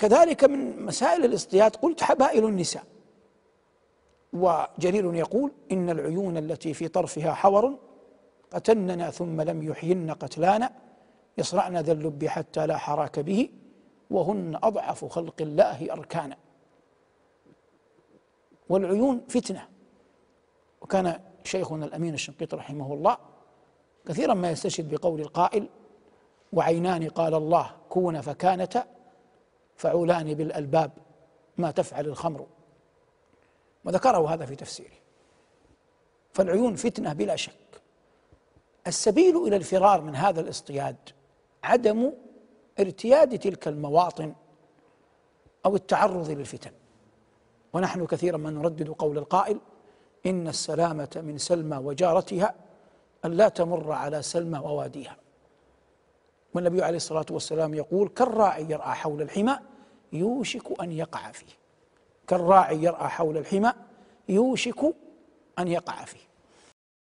كذلك من مسائل الاصطياد. قلت حبائل النساء. وجرير يقول إن العيون التي في طرفها حور قتلننا ثم لم يحين قتلانا يصرعن ذا اللب حتى لا حراك به وهن أضعف خلق الله أركانا. والعيون فتنة. وكان شيخنا الأمين الشنقيط رحمه الله كثيرا ما يستشهد بقول القائل وعينان قال الله كون فكانتا فعولان بالألباب ما تفعل الخمر. وذكره هذا في تفسيره. فالعيون فتنة بلا شك. السبيل إلى الفرار من هذا الاصطياد عدم ارتياد تلك المواطن أو التعرض للفتن. ونحن كثيرا ما نردد قول القائل إن السلامة من سلمى وجارتها أن لا تمر على سلمى وواديها. والنبي عليه الصلاة والسلام يقول كالراعي يرعى حول الحمى يوشك أن يقع فيه. كالراعي يرعى حول الحمى يوشك أن يقع فيه.